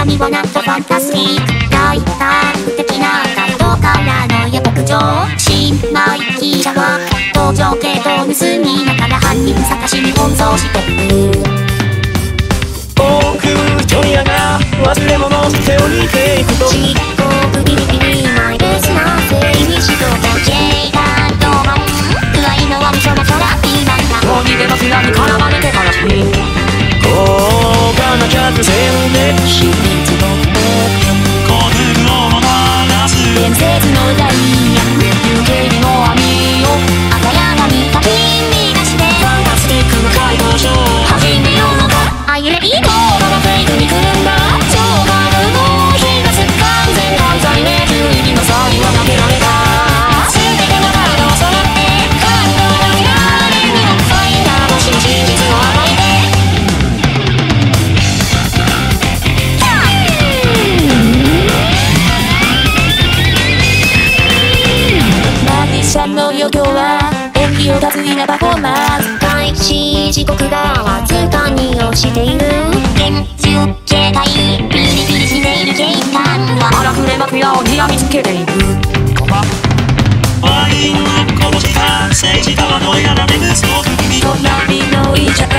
なにもなんとファンタスティック大胆的な態度からの予告状新米記者は登場系統盗みながら犯人探しに奔走してる僕ジョニアが忘れ物鳴らす伝説のダ 今日は演技を脱衣なパフォーマンス開始時刻がわずかに押している現実携帯ビリビリしている警官は荒くれまく屋をにみつけているワインはこの時間政治家はノイラなレムス君と波のイチャト